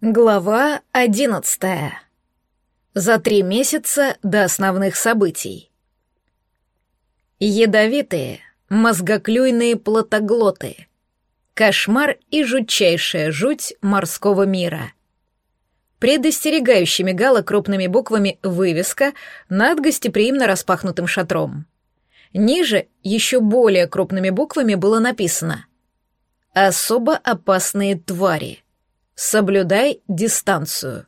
Глава одиннадцатая. За три месяца до основных событий. Ядовитые, мозгоклюйные плотоглоты. Кошмар и жутчайшая жуть морского мира. Предостерегающе мигала крупными буквами вывеска над гостеприимно распахнутым шатром. Ниже еще более крупными буквами было написано «Особо опасные твари». Соблюдай дистанцию.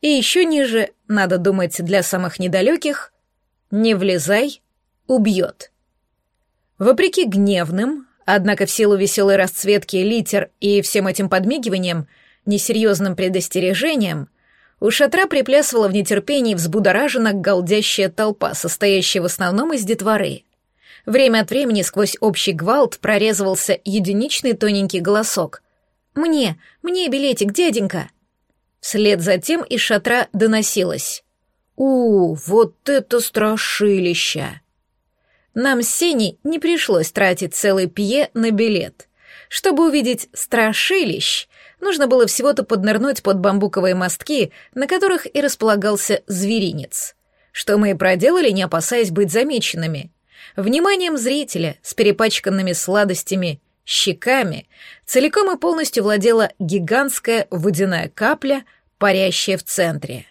И еще ниже, надо думать для самых недалеких, не влезай, убьет. Вопреки гневным, однако в силу веселой расцветки литер и всем этим подмигиванием, несерьезным предостережением, у шатра приплясывала в нетерпении взбудоражена галдящая толпа, состоящая в основном из детворы. Время от времени сквозь общий гвалт прорезывался единичный тоненький голосок — «Мне, мне билетик, дяденька!» Вслед за тем из шатра доносилось. «У, вот это страшилище!» Нам с Сеней не пришлось тратить целый пье на билет. Чтобы увидеть страшилищ, нужно было всего-то поднырнуть под бамбуковые мостки, на которых и располагался зверинец. Что мы и проделали, не опасаясь быть замеченными. Вниманием зрителя с перепачканными сладостями щеками целиком и полностью владела гигантская водяная капля, парящая в центре.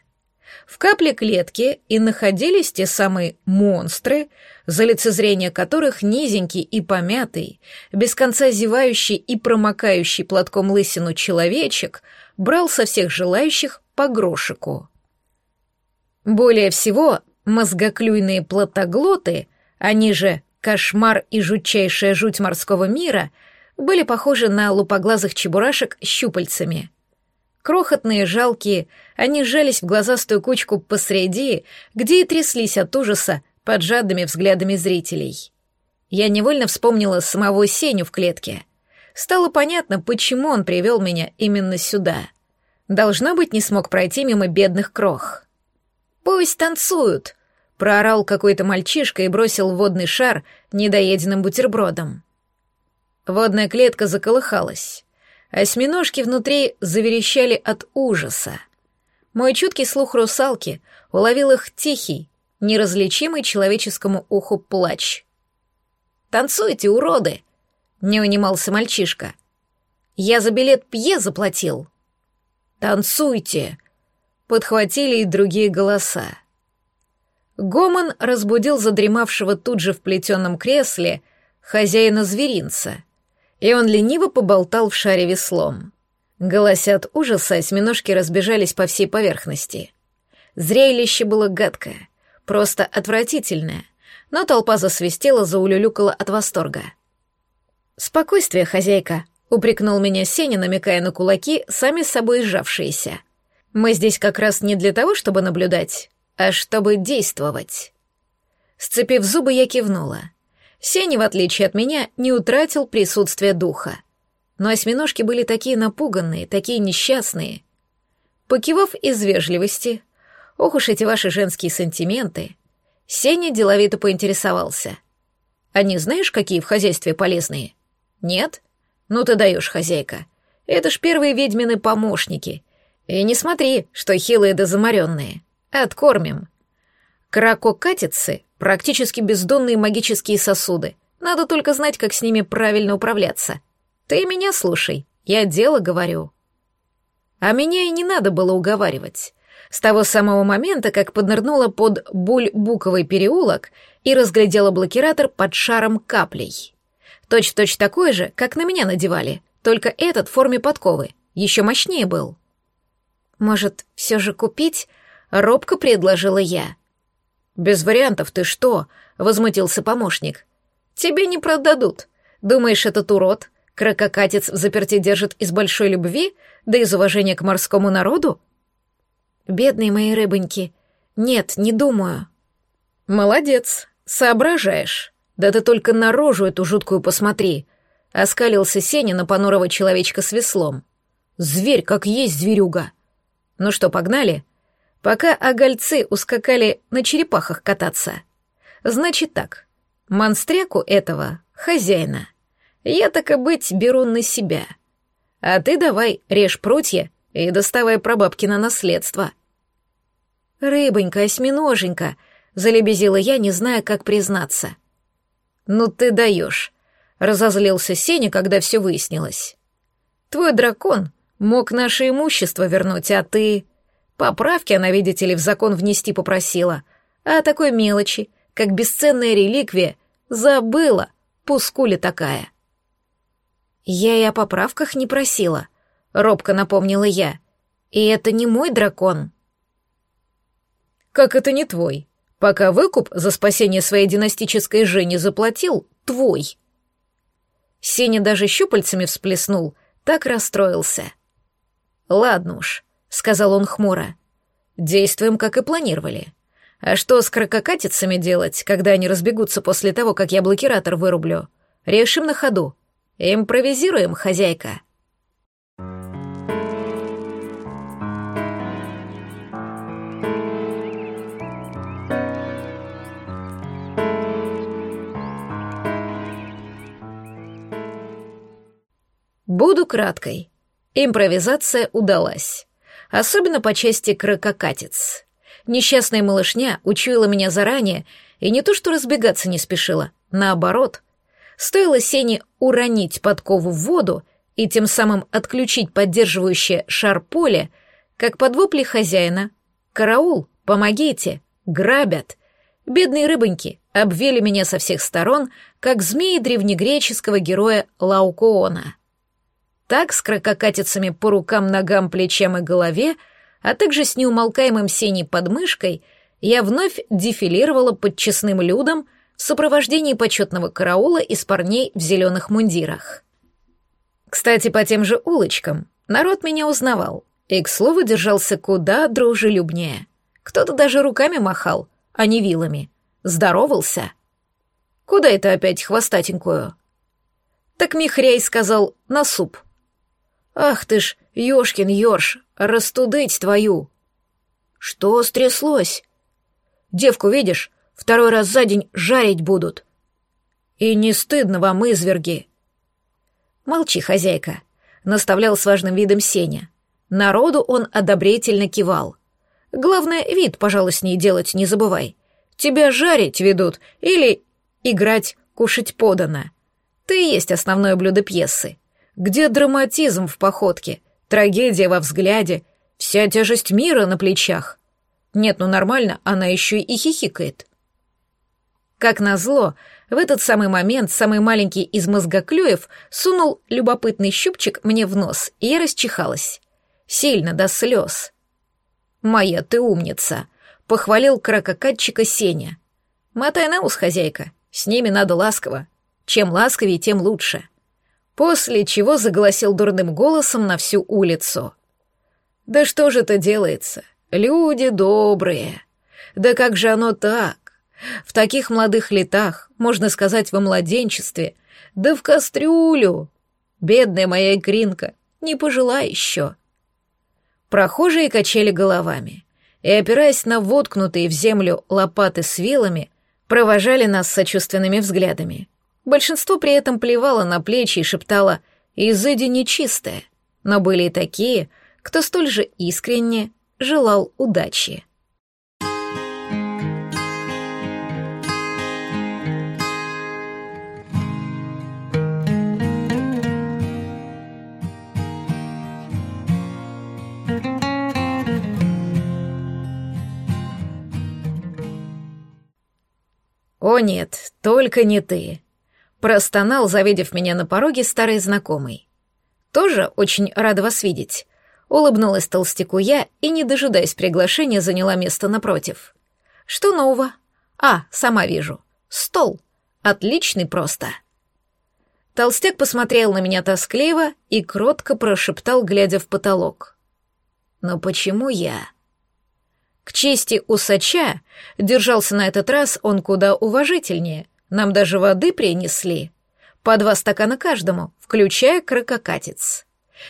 В капле клетки и находились те самые монстры, за лицезрение которых низенький и помятый, без конца зевающий и промокающий платком лысину человечек брал со всех желающих по грошику. Более всего, мозгоклюйные плотоглоты, они же кошмар и жутчайшая жуть морского мира были похожи на лупоглазых чебурашек щупальцами. Крохотные, жалкие, они сжались в глазастую кучку посреди, где и тряслись от ужаса под жадными взглядами зрителей. Я невольно вспомнила самого Сеню в клетке. Стало понятно, почему он привел меня именно сюда. Должно быть, не смог пройти мимо бедных крох. «Пусть танцуют!» Проорал какой-то мальчишка и бросил водный шар недоеденным бутербродом. Водная клетка заколыхалась. Осьминожки внутри заверещали от ужаса. Мой чуткий слух русалки уловил их тихий, неразличимый человеческому уху плач. «Танцуйте, уроды!» — не унимался мальчишка. «Я за билет пье заплатил». «Танцуйте!» — подхватили и другие голоса. Гомон разбудил задремавшего тут же в плетеном кресле хозяина зверинца, и он лениво поболтал в шаре веслом. Голося от ужаса, осьминожки разбежались по всей поверхности. Зрелище было гадкое, просто отвратительное, но толпа засвистела, заулюлюкала от восторга. «Спокойствие, хозяйка», — упрекнул меня Сеня, намекая на кулаки, сами с собой сжавшиеся. «Мы здесь как раз не для того, чтобы наблюдать, чтобы действовать. Сцепив зубы, я кивнула. Сеня, в отличие от меня, не утратил присутствие духа. Но осьминожки были такие напуганные, такие несчастные. Покивав из вежливости, ох уж эти ваши женские сантименты, Сеня деловито поинтересовался. «А не знаешь, какие в хозяйстве полезные?» «Нет?» «Ну ты даешь, хозяйка. Это ж первые ведьмины помощники. И не смотри, что хилые да заморенные. Откормим. Кракокатицы — практически бездонные магические сосуды. Надо только знать, как с ними правильно управляться. Ты меня слушай, я дело говорю. А меня и не надо было уговаривать. С того самого момента, как поднырнула под буль-буковый переулок и разглядела блокиратор под шаром каплей. Точь-точь такой же, как на меня надевали, только этот в форме подковы, еще мощнее был. Может, все же купить Робко предложила я. «Без вариантов ты что?» — возмутился помощник. «Тебе не продадут. Думаешь, этот урод, кракокатец в заперти держит из большой любви, да из уважения к морскому народу?» «Бедные мои рыбоньки. Нет, не думаю». «Молодец, соображаешь. Да ты только на рожу эту жуткую посмотри», — оскалился Сеня на понурого человечка с веслом. «Зверь как есть зверюга». «Ну что, погнали?» Пока огольцы ускакали на черепахах кататься. Значит так, монстряку этого, хозяина, я так и быть беру на себя. А ты давай режь прутья и доставай прабабкино наследство. «Рыбонька, осьминоженька», — залебезила я, не зная, как признаться. «Ну ты даешь», — разозлился Сеня, когда все выяснилось. «Твой дракон мог наше имущество вернуть, а ты...» Поправки она, видите ли, в закон внести попросила, а такой мелочи, как бесценная реликвия, забыла, пускуля такая. Я и о поправках не просила, робко напомнила я. И это не мой дракон. Как это не твой? Пока выкуп за спасение своей династической жени заплатил, твой. Сеня даже щупальцами всплеснул, так расстроился. Ладно уж, сказал он хмуро. Действуем, как и планировали. А что с крококатицами делать, когда они разбегутся после того, как я блокиратор вырублю? Решим на ходу. Импровизируем, хозяйка. Буду краткой. Импровизация удалась. Особенно по части крококатиц. Несчастная малышня учуяла меня заранее и не то что разбегаться не спешила, наоборот. Стоило Сене уронить подкову в воду и тем самым отключить поддерживающее шар поле, как под вопли хозяина «Караул! Помогите! Грабят!» Бедные рыбоньки обвели меня со всех сторон, как змеи древнегреческого героя Лаукоона. Так, с крококатицами по рукам, ногам, плечам и голове, а также с неумолкаемым синей подмышкой, я вновь дефилировала под честным людом в сопровождении почетного караула из парней в зеленых мундирах. Кстати, по тем же улочкам народ меня узнавал и, к слову, держался куда дружелюбнее. Кто-то даже руками махал, а не вилами. Здоровался. Куда это опять хвостатенькую? Так Михрей сказал «на суп». «Ах ты ж, ёшкин ёрш, растудыть твою!» «Что стряслось?» «Девку видишь, второй раз за день жарить будут». «И не стыдно вам, изверги?» «Молчи, хозяйка», — наставлял с важным видом Сеня. Народу он одобрительно кивал. «Главное, вид, пожалуй, с ней делать не забывай. Тебя жарить ведут или играть, кушать подано. Ты и есть основное блюдо пьесы. Где драматизм в походке, трагедия во взгляде, вся тяжесть мира на плечах? Нет, ну нормально, она еще и хихикает. Как назло, в этот самый момент самый маленький из мозгоклюев сунул любопытный щупчик мне в нос, и я расчихалась. Сильно, до слез. «Моя ты умница», — похвалил крококатчика Сеня. «Мотай на ус, хозяйка, с ними надо ласково. Чем ласковее, тем лучше» после чего загласил дурным голосом на всю улицу. «Да что же это делается? Люди добрые. Да как же оно так? В таких молодых летах, можно сказать, во младенчестве, да в кастрюлю. Бедная моя икринка, не пожила еще». Прохожие качали головами и, опираясь на воткнутые в землю лопаты с вилами, провожали нас сочувственными взглядами. Большинство при этом плевало на плечи и шептало «изыди нечистое», но были и такие, кто столь же искренне желал удачи. «О нет, только не ты», Простонал, завидев меня на пороге, старый знакомый. «Тоже очень рада вас видеть». Улыбнулась толстяку я и, не дожидаясь приглашения, заняла место напротив. «Что нового?» «А, сама вижу. Стол. Отличный просто». Толстяк посмотрел на меня тоскливо и кротко прошептал, глядя в потолок. «Но почему я?» К чести усача держался на этот раз он куда уважительнее, нам даже воды принесли. По два стакана каждому, включая крококатец.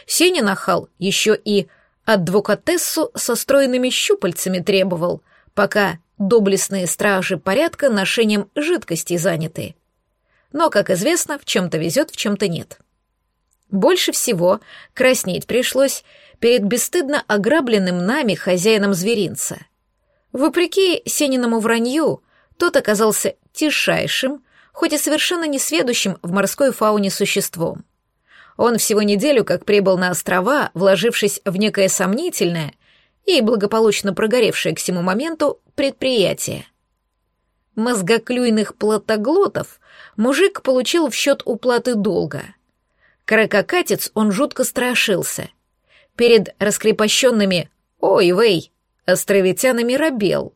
Сеня нахал еще и адвокатессу со стройными щупальцами требовал, пока доблестные стражи порядка ношением жидкости заняты. Но, как известно, в чем-то везет, в чем-то нет. Больше всего краснеть пришлось перед бесстыдно ограбленным нами хозяином зверинца. Вопреки Сениному вранью, тот оказался тишайшим, хоть и совершенно несведущим в морской фауне существом. Он всего неделю как прибыл на острова, вложившись в некое сомнительное и благополучно прогоревшее к всему моменту предприятие. Мозгоклюйных плотоглотов мужик получил в счет уплаты долга. Кракокатец он жутко страшился. Перед раскрепощенными «Ой-вей» островитянами робел,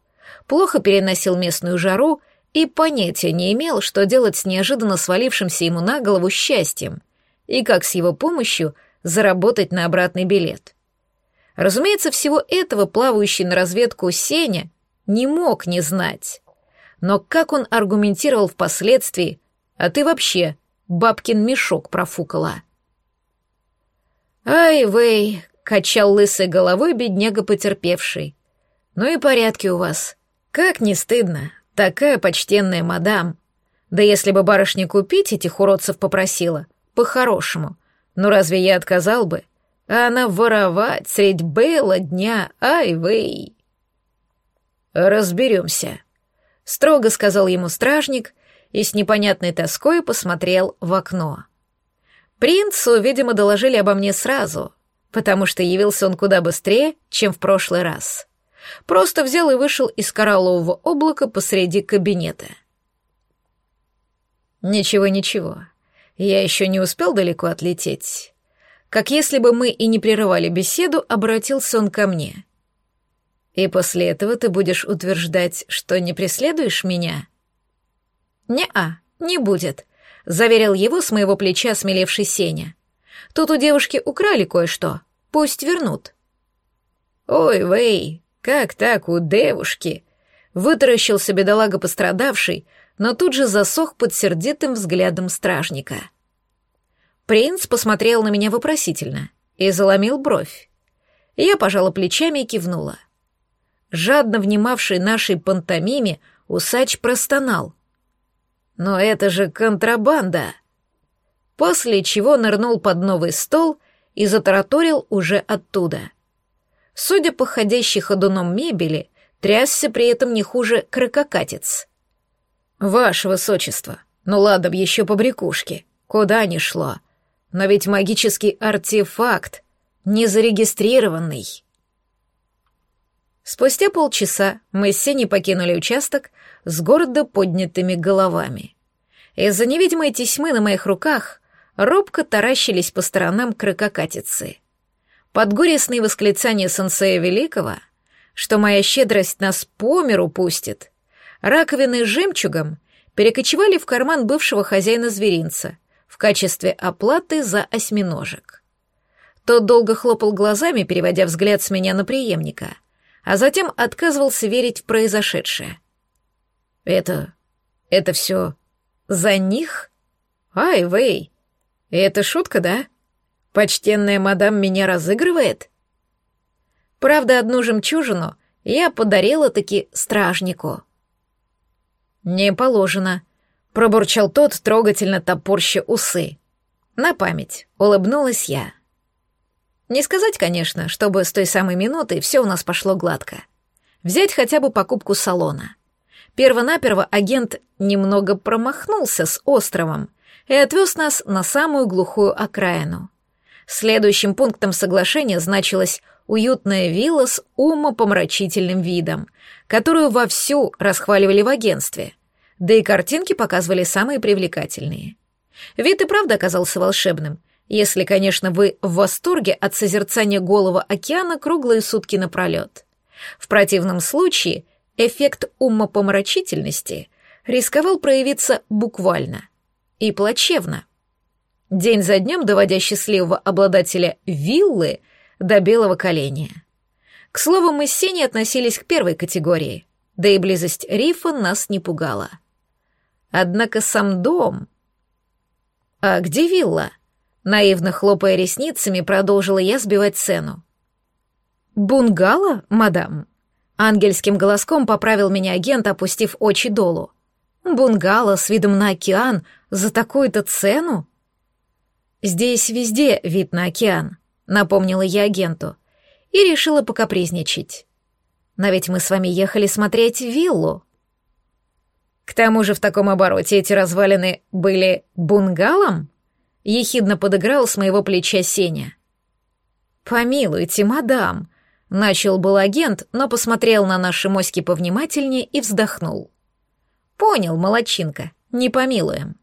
плохо переносил местную жару и понятия не имел, что делать с неожиданно свалившимся ему на голову счастьем и как с его помощью заработать на обратный билет. Разумеется, всего этого плавающий на разведку Сеня не мог не знать. Но как он аргументировал впоследствии, а ты вообще бабкин мешок профукала. «Ай, вей!» — качал лысой головой бедняга потерпевший. «Ну и порядки у вас. Как не стыдно, такая почтенная мадам. Да если бы барышня купить этих уродцев попросила, по-хорошему, ну разве я отказал бы? А она воровать средь бела дня, ай, вей!» «Разберемся», — строго сказал ему стражник и с непонятной тоской посмотрел в окно. Принцу, видимо, доложили обо мне сразу, потому что явился он куда быстрее, чем в прошлый раз. Просто взял и вышел из кораллового облака посреди кабинета. Ничего-ничего, я еще не успел далеко отлететь. Как если бы мы и не прерывали беседу, обратился он ко мне. И после этого ты будешь утверждать, что не преследуешь меня? Не-а, не будет, — заверил его с моего плеча смелевший Сеня. «Тут у девушки украли кое-что. Пусть вернут». «Ой, Вэй, как так у девушки?» Вытаращился бедолага пострадавший, но тут же засох под сердитым взглядом стражника. Принц посмотрел на меня вопросительно и заломил бровь. Я пожала плечами и кивнула. Жадно внимавший нашей пантомиме, усач простонал. Но это же контрабанда. После чего нырнул под новый стол и затараторил уже оттуда. Судя по ходящей ходуном мебели, трясся при этом не хуже крококатец. «Ваше высочество, ну ладно б еще по брякушке, куда ни шло. Но ведь магический артефакт не зарегистрированный». Спустя полчаса мы с Сеней покинули участок, с гордо поднятыми головами. Из-за невидимой тесьмы на моих руках робко таращились по сторонам крококатицы. Под горестные восклицания сенсея Великого, что моя щедрость нас по миру пустит, раковины с жемчугом перекочевали в карман бывшего хозяина зверинца в качестве оплаты за осьминожек. Тот долго хлопал глазами, переводя взгляд с меня на преемника, а затем отказывался верить в произошедшее. Это... это все за них? Ай, Вэй, это шутка, да? Почтенная мадам меня разыгрывает? Правда, одну жемчужину я подарила таки стражнику. Не положено, пробурчал тот, трогательно топорща усы. На память, улыбнулась я. Не сказать, конечно, чтобы с той самой минуты все у нас пошло гладко. Взять хотя бы покупку салона. Первонаперво агент немного промахнулся с островом и отвез нас на самую глухую окраину. Следующим пунктом соглашения значилась уютная вилла с умопомрачительным видом, которую вовсю расхваливали в агентстве, да и картинки показывали самые привлекательные. Вид и правда оказался волшебным, если, конечно, вы в восторге от созерцания голого океана круглые сутки напролет. В противном случае — эффект умопомрачительности рисковал проявиться буквально и плачевно. День за днем доводя счастливого обладателя виллы до белого коленя. К слову, мы с Сеней относились к первой категории, да и близость рифа нас не пугала. Однако сам дом... «А где вилла?» Наивно хлопая ресницами, продолжила я сбивать цену. «Бунгало, мадам?» Ангельским голоском поправил меня агент, опустив очи долу. Бунгало с видом на океан за такую-то цену? Здесь везде вид на океан, напомнила я агенту, и решила покапризничать. Но ведь мы с вами ехали смотреть виллу. К тому же в таком обороте эти развалины были бунгалом? Ехидно подыграл с моего плеча Сеня. «Помилуйте, мадам», — начал был агент, но посмотрел на наши моськи повнимательнее и вздохнул. «Понял, молочинка, не помилуем».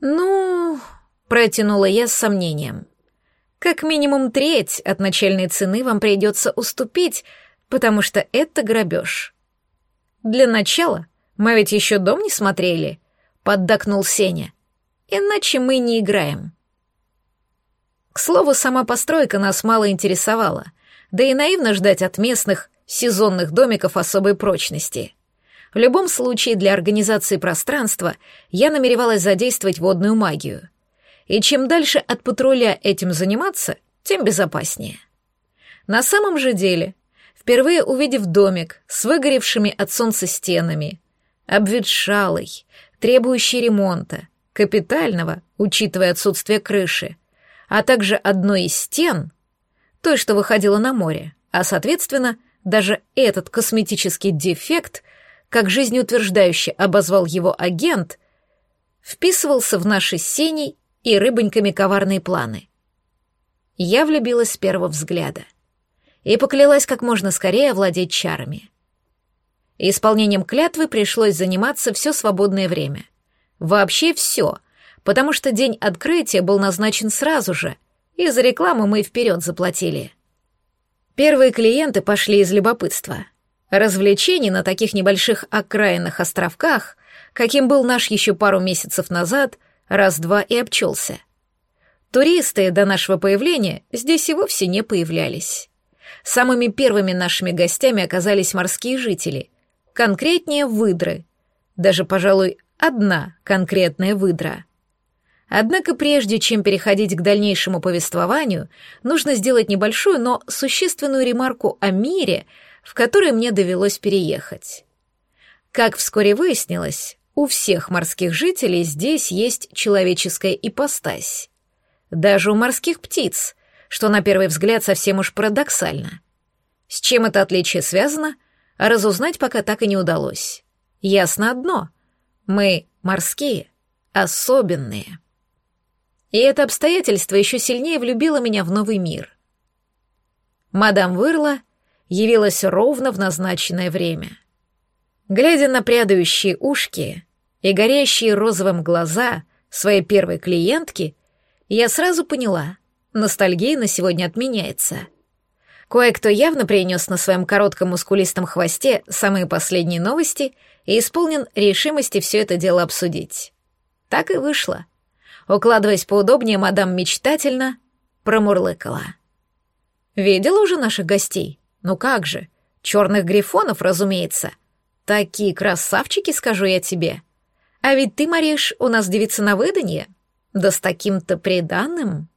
«Ну...» — протянула я с сомнением. «Как минимум треть от начальной цены вам придется уступить, потому что это грабеж». «Для начала мы ведь еще дом не смотрели», — поддакнул Сеня. «Иначе мы не играем». К слову, сама постройка нас мало интересовала, да и наивно ждать от местных сезонных домиков особой прочности. В любом случае, для организации пространства я намеревалась задействовать водную магию. И чем дальше от патруля этим заниматься, тем безопаснее. На самом же деле, впервые увидев домик с выгоревшими от солнца стенами, обветшалый, требующий ремонта, капитального, учитывая отсутствие крыши, а также одной из стен, той, что выходила на море, а, соответственно, даже этот косметический дефект, как жизнеутверждающе обозвал его агент, вписывался в наши синей и рыбоньками коварные планы. Я влюбилась с первого взгляда и поклялась как можно скорее овладеть чарами. Исполнением клятвы пришлось заниматься все свободное время. Вообще все, потому что день открытия был назначен сразу же, и за рекламу мы вперед заплатили. Первые клиенты пошли из любопытства. Развлечений на таких небольших окраинных островках, каким был наш еще пару месяцев назад, раз-два и обчелся. Туристы до нашего появления здесь и вовсе не появлялись. Самыми первыми нашими гостями оказались морские жители, конкретнее выдры. Даже, пожалуй, одна конкретная выдра — Однако прежде чем переходить к дальнейшему повествованию, нужно сделать небольшую, но существенную ремарку о мире, в который мне довелось переехать. Как вскоре выяснилось, у всех морских жителей здесь есть человеческая ипостась. Даже у морских птиц, что на первый взгляд совсем уж парадоксально. С чем это отличие связано, разузнать пока так и не удалось. Ясно одно — мы морские, особенные. И это обстоятельство еще сильнее влюбило меня в новый мир. Мадам Вырла явилась ровно в назначенное время. Глядя на прядающие ушки и горящие розовым глаза своей первой клиентки, я сразу поняла, ностальгия на сегодня отменяется. Кое-кто явно принес на своем коротком мускулистом хвосте самые последние новости и исполнен решимости все это дело обсудить. Так и вышло. Укладываясь поудобнее, мадам мечтательно промурлыкала. «Видела уже наших гостей? Ну как же, черных грифонов, разумеется. Такие красавчики, скажу я тебе. А ведь ты, Мариш, у нас девица на выданье. Да с таким-то приданным...»